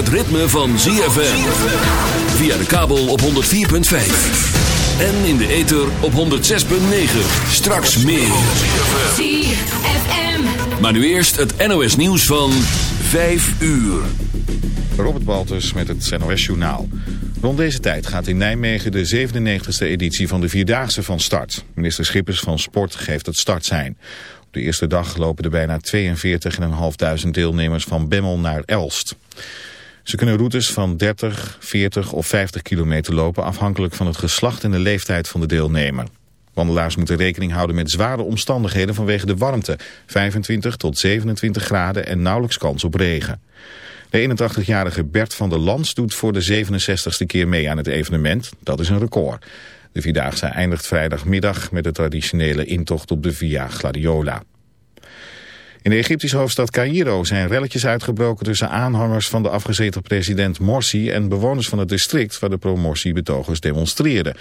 het ritme van ZFM. Via de kabel op 104.5. En in de ether op 106.9. Straks meer. ZFM. Maar nu eerst het NOS nieuws van 5 uur. Robert Baltus met het NOS Journaal. Rond deze tijd gaat in Nijmegen de 97e editie van de Vierdaagse van start. Minister Schippers van Sport geeft het startsein. Op de eerste dag lopen er bijna 42.500 deelnemers van Bemmel naar Elst. Ze kunnen routes van 30, 40 of 50 kilometer lopen afhankelijk van het geslacht en de leeftijd van de deelnemer. Wandelaars moeten rekening houden met zware omstandigheden vanwege de warmte. 25 tot 27 graden en nauwelijks kans op regen. De 81-jarige Bert van der Lans doet voor de 67ste keer mee aan het evenement. Dat is een record. De Vierdaagse eindigt vrijdagmiddag met de traditionele intocht op de Via Gladiola. In de Egyptische hoofdstad Cairo zijn relletjes uitgebroken tussen aanhangers van de afgezeten president Morsi en bewoners van het district waar de pro-Morsi-betogers demonstreerden.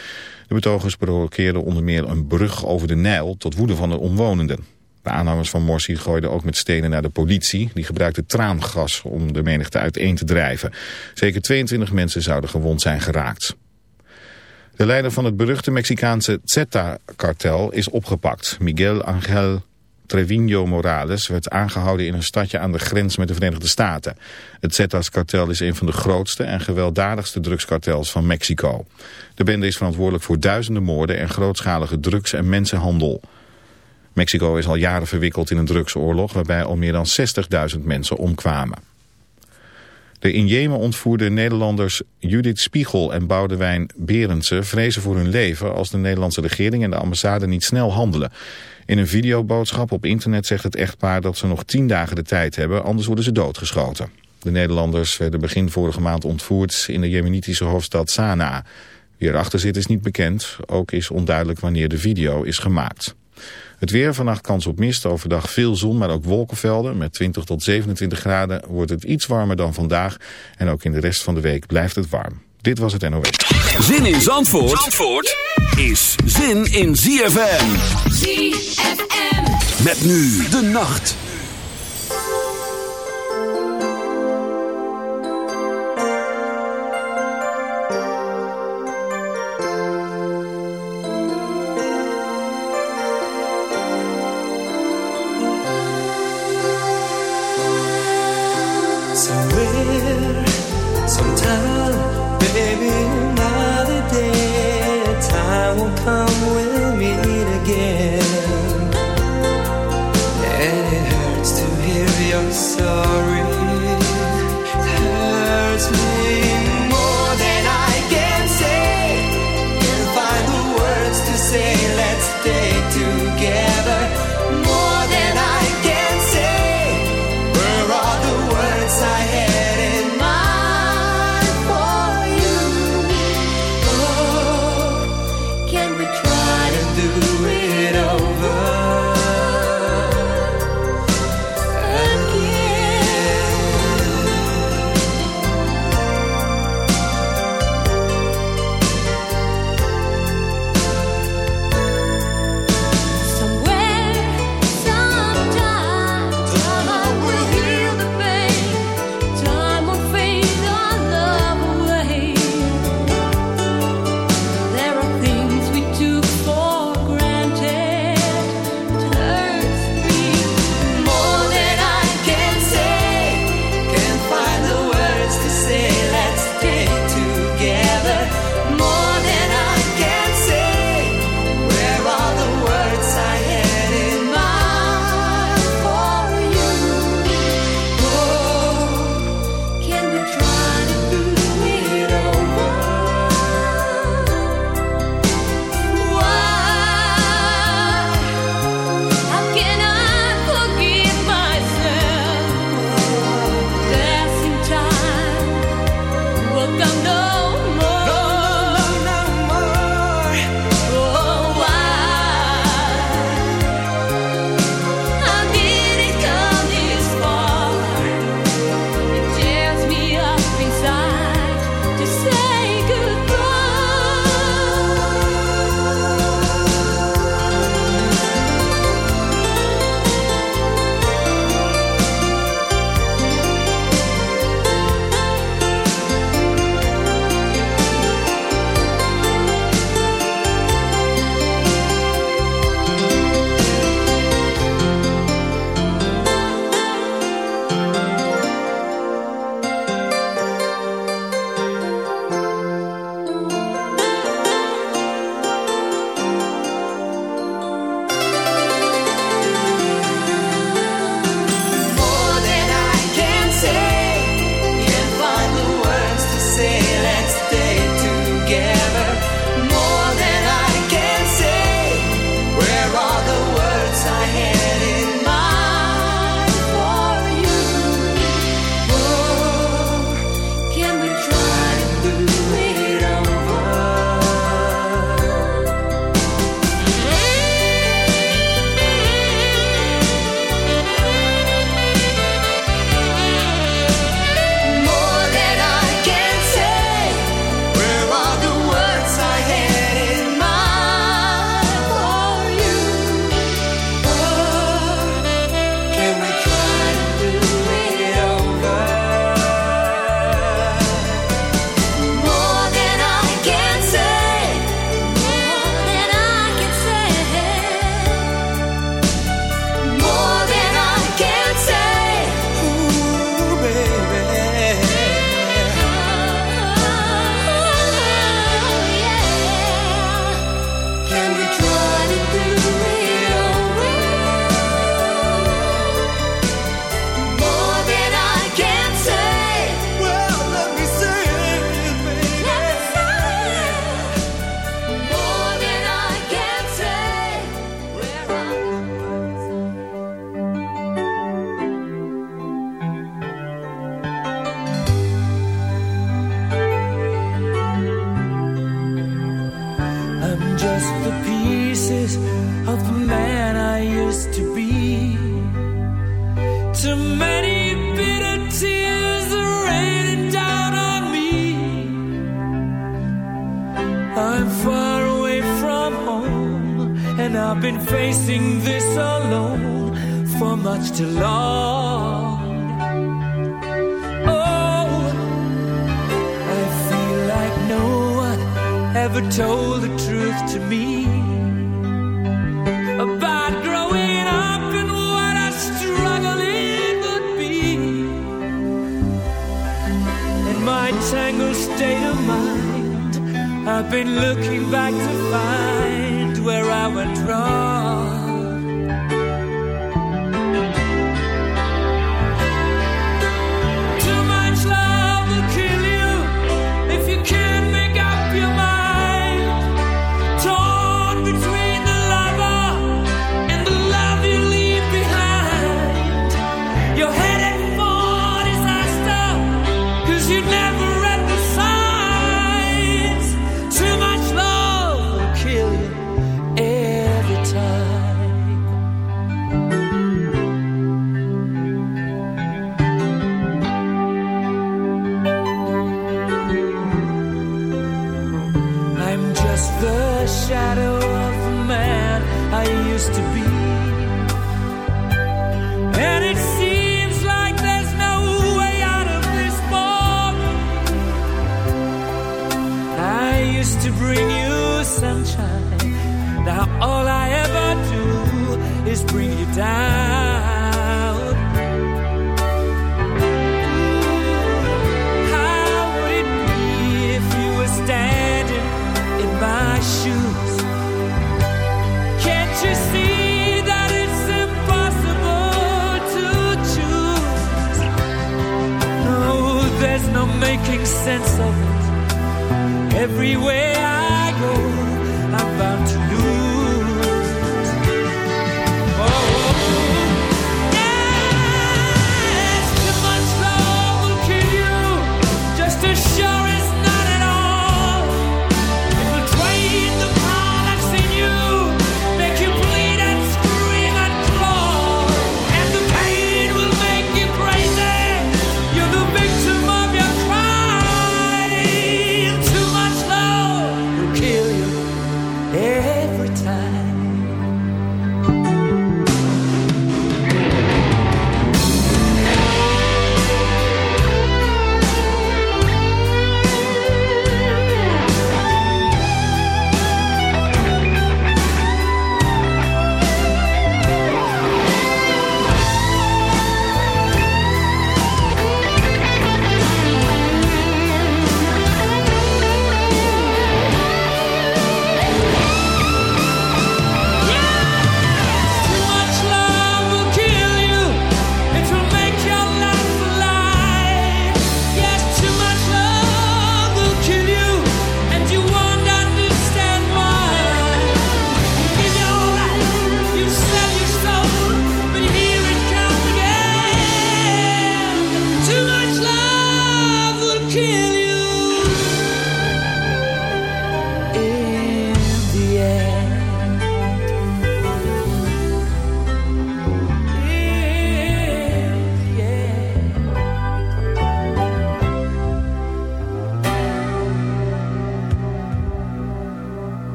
De betogers provoceerden onder meer een brug over de Nijl tot woede van de omwonenden. De aanhangers van Morsi gooiden ook met stenen naar de politie. Die gebruikte traangas om de menigte uiteen te drijven. Zeker 22 mensen zouden gewond zijn geraakt. De leider van het beruchte Mexicaanse Zeta-kartel is opgepakt. Miguel Angel Trevino Morales werd aangehouden in een stadje aan de grens met de Verenigde Staten. Het Zetas-kartel is een van de grootste en gewelddadigste drugskartels van Mexico. De bende is verantwoordelijk voor duizenden moorden en grootschalige drugs- en mensenhandel. Mexico is al jaren verwikkeld in een drugsoorlog waarbij al meer dan 60.000 mensen omkwamen. De in Jemen ontvoerde Nederlanders Judith Spiegel en Boudewijn Berendsen vrezen voor hun leven als de Nederlandse regering en de ambassade niet snel handelen. In een videoboodschap op internet zegt het echtpaar dat ze nog tien dagen de tijd hebben, anders worden ze doodgeschoten. De Nederlanders werden begin vorige maand ontvoerd in de jemenitische hoofdstad Sanaa. Wie erachter zit is niet bekend, ook is onduidelijk wanneer de video is gemaakt. Het weer, vannacht kans op mist, overdag veel zon, maar ook wolkenvelden. Met 20 tot 27 graden wordt het iets warmer dan vandaag. En ook in de rest van de week blijft het warm. Dit was het NOS. Zin in Zandvoort, Zandvoort is zin in ZFM. ZFM. Met nu de nacht.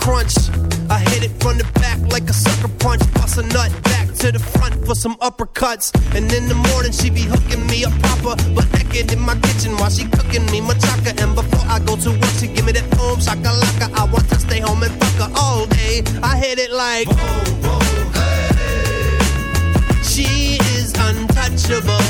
crunch. I hit it from the back like a sucker punch. Bust a nut back to the front for some uppercuts. And in the morning, she be hooking me up proper. But naked in my kitchen while she cooking me machaca. And before I go to work, she give me that boom shakalaka. I want to stay home and fuck her all day. I hit it like boom, boom, hey. She is untouchable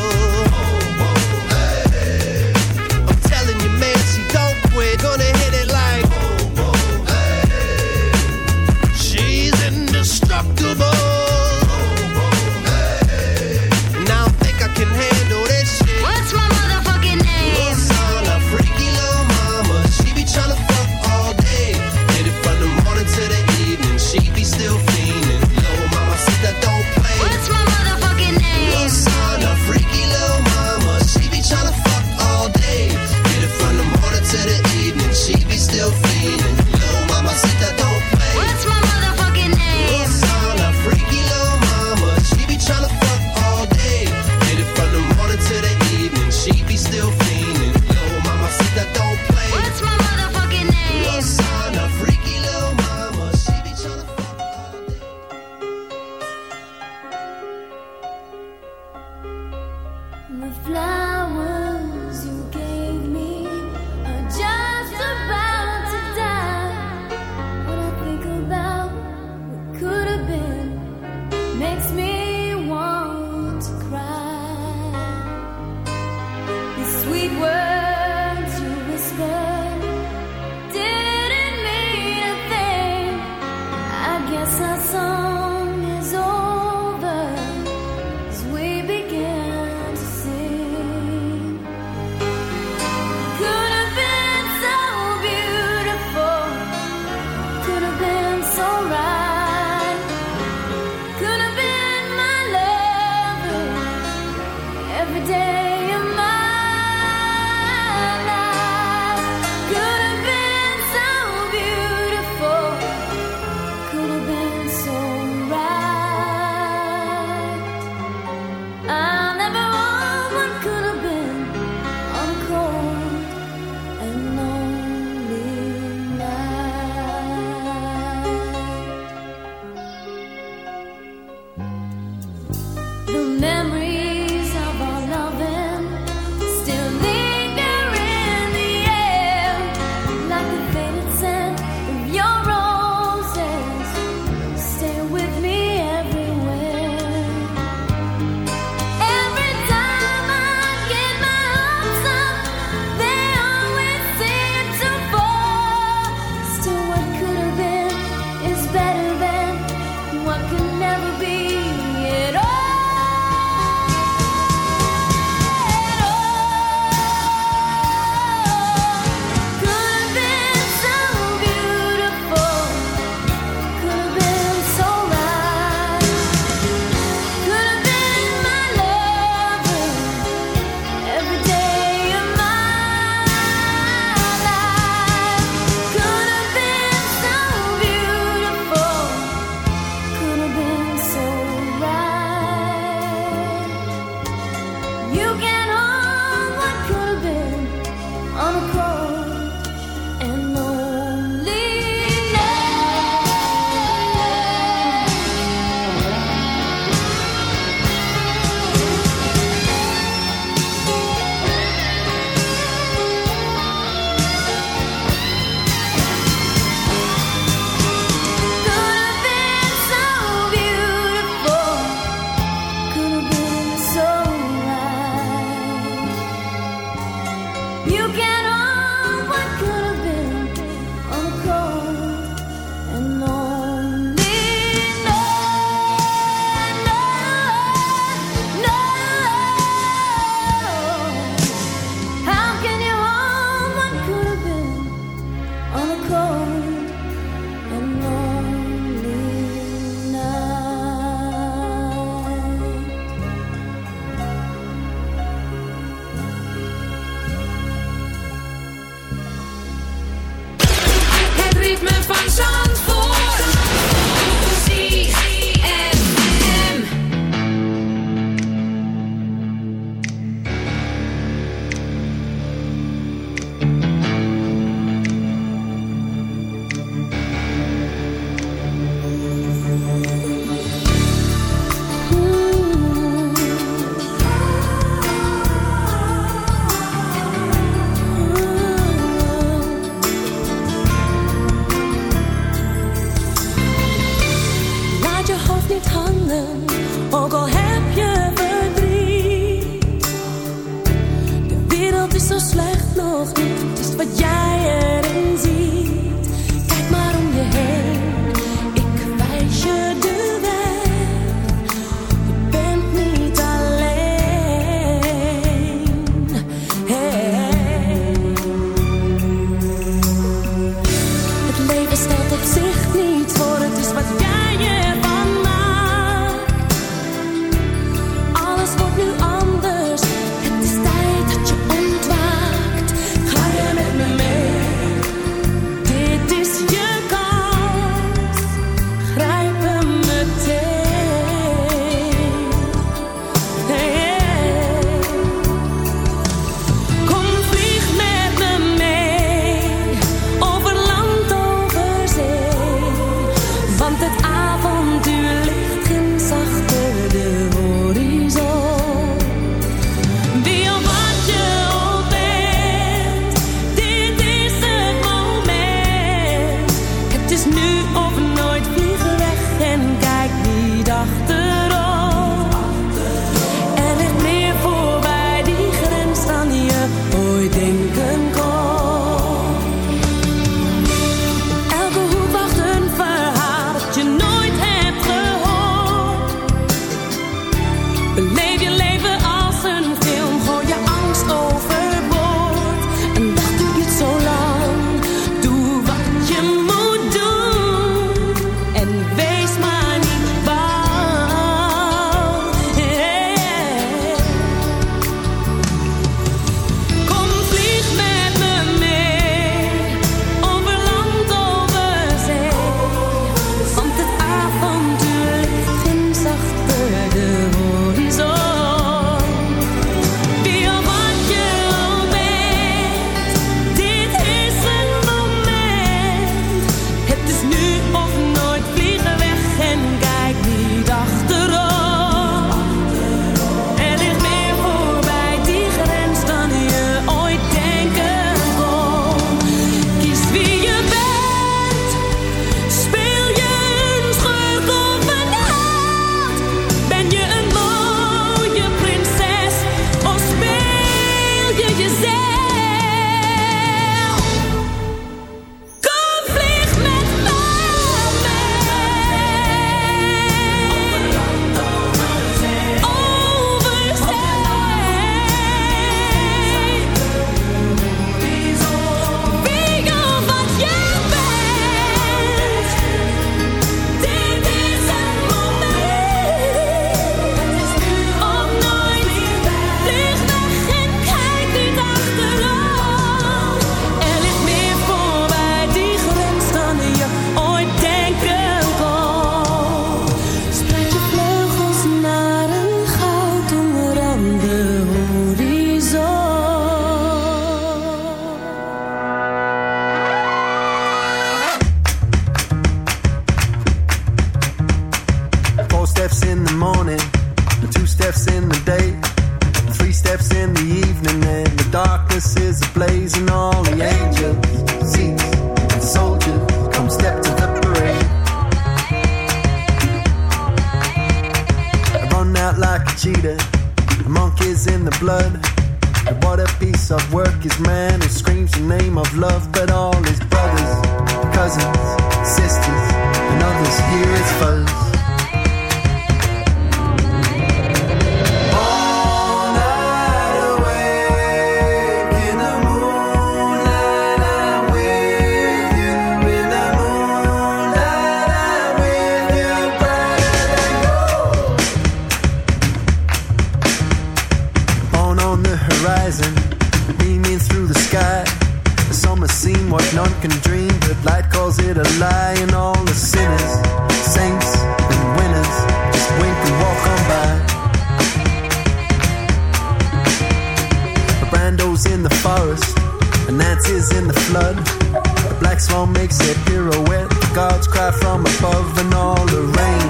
pirouette. God's cry from above, and all the rain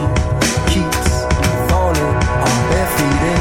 keeps falling on bare feet.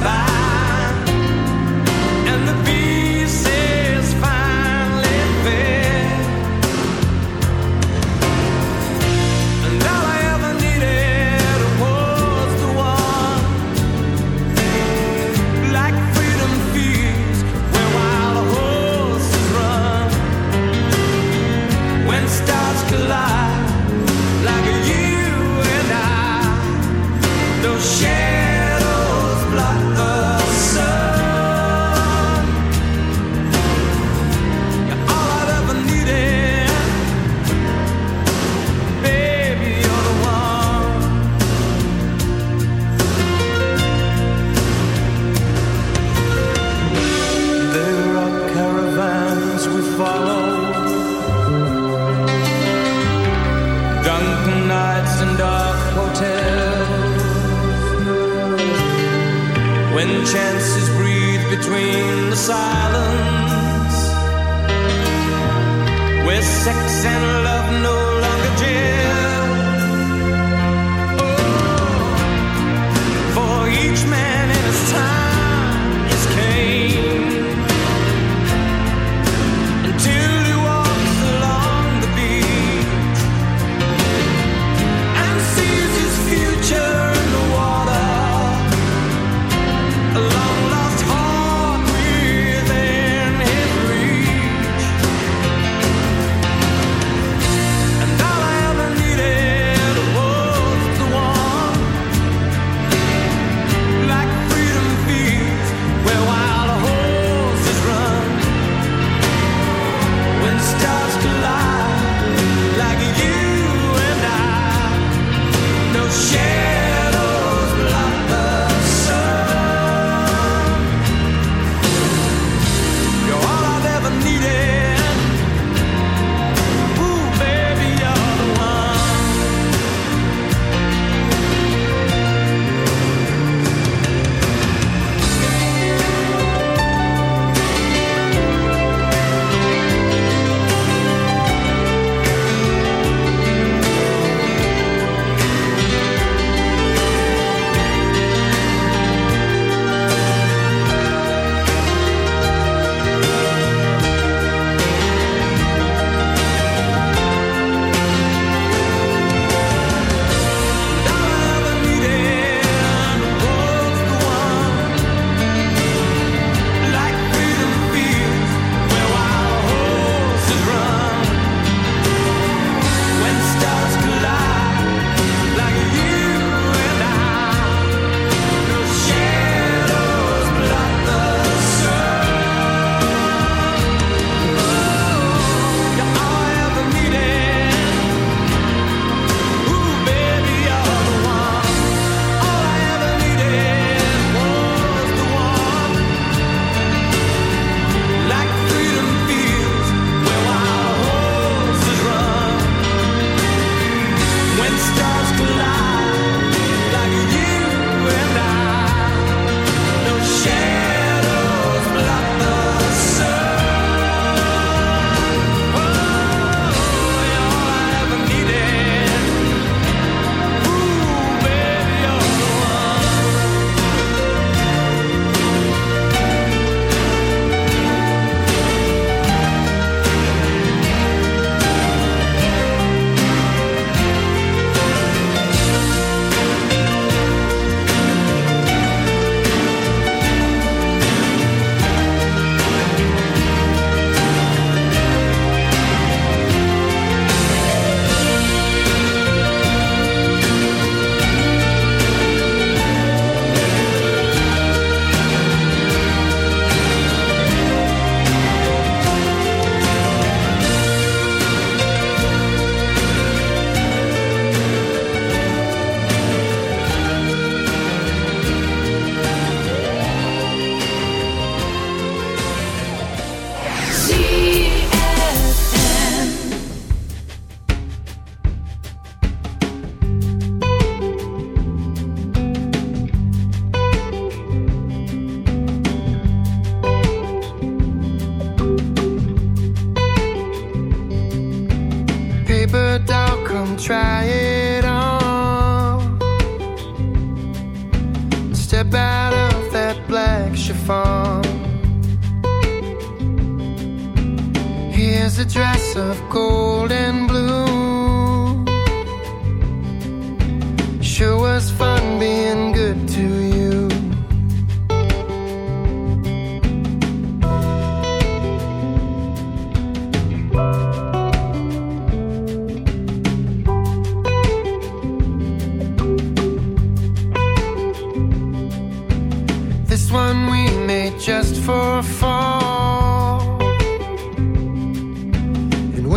Bye.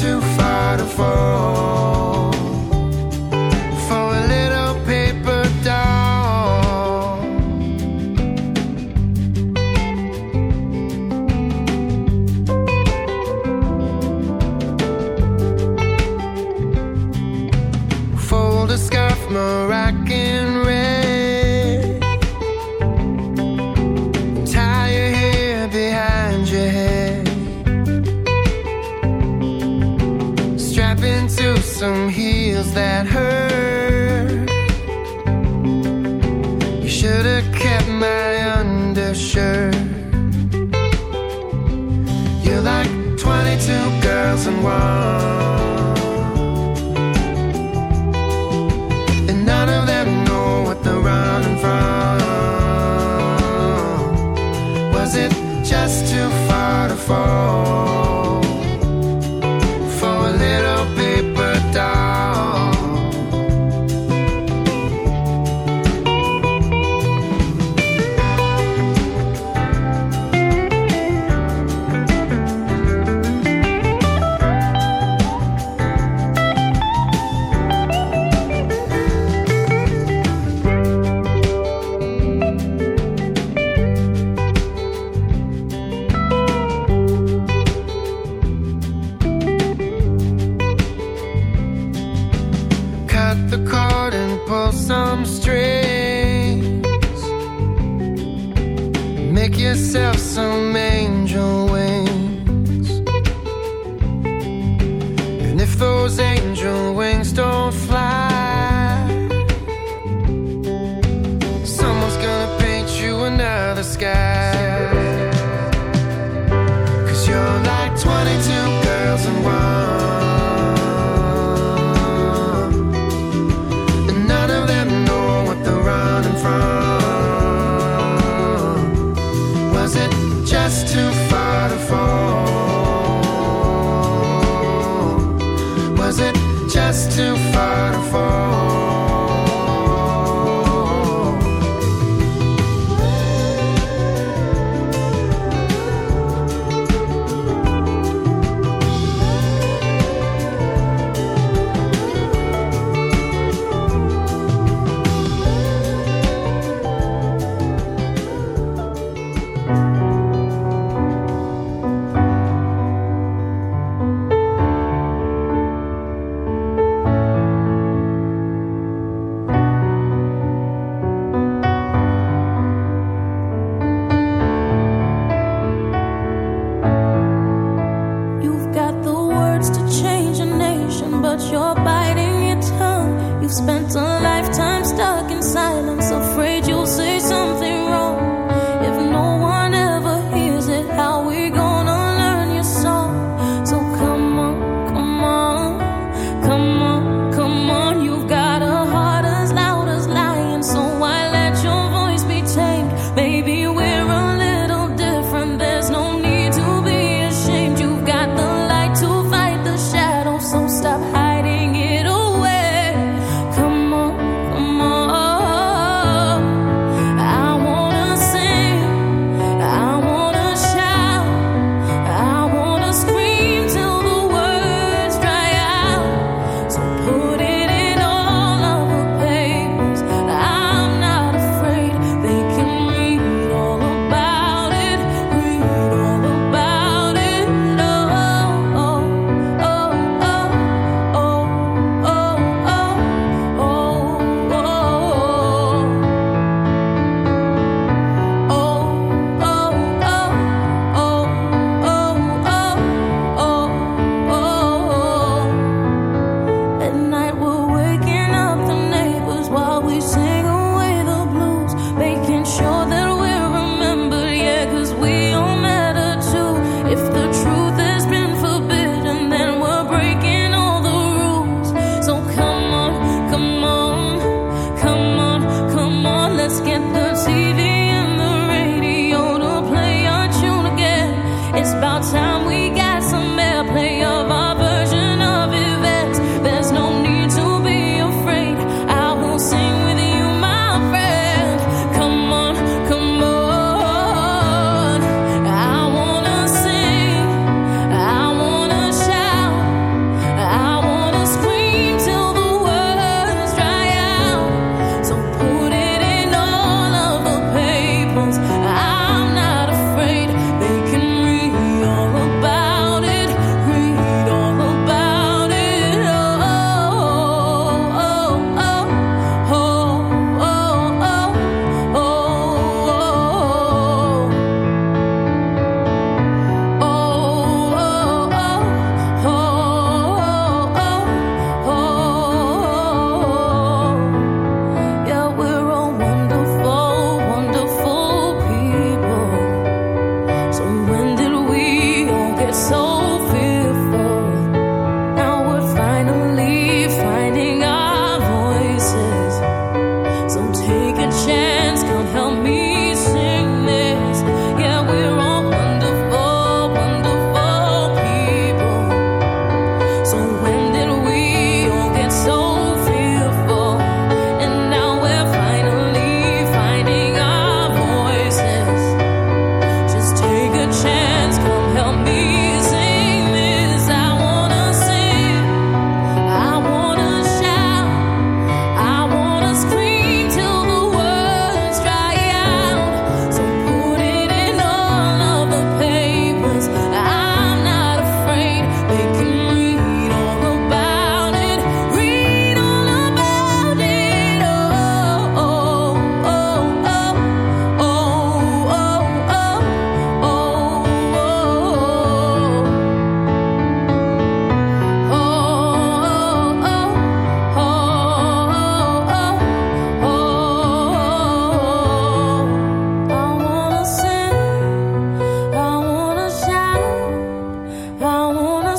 too far to fall.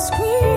scream.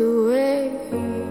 Away.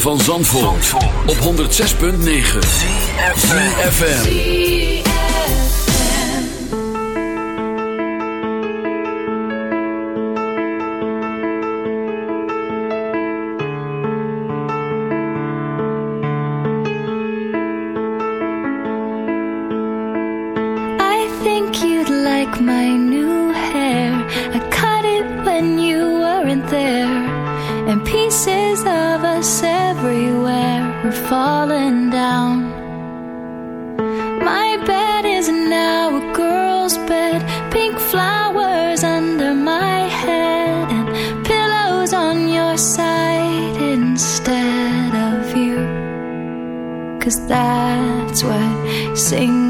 van Zandvoort, Zandvoort. op 106.9 CFFM I think you'd like my new hair. I cut it when you weren't there. And pieces of a set. we're falling down. My bed is now a girl's bed, pink flowers under my head, and pillows on your side instead of you. Cause that's what sings.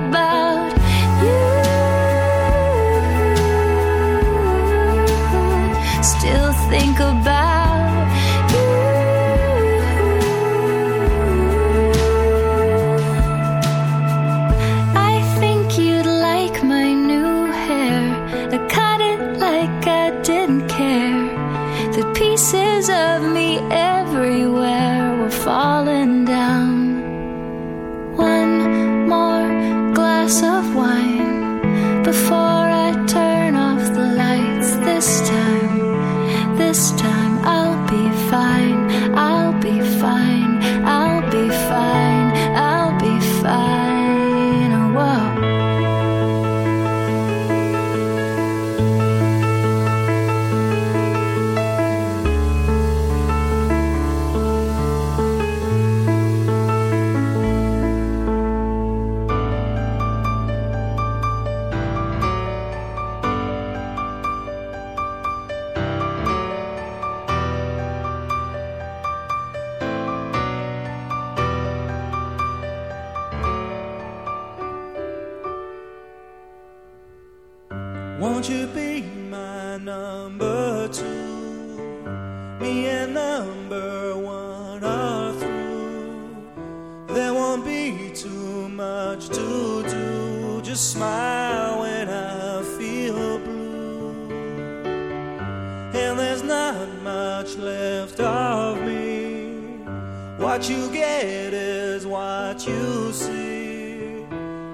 What you see.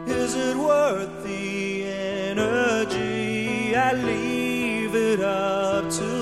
Is it worth the energy? I leave it up to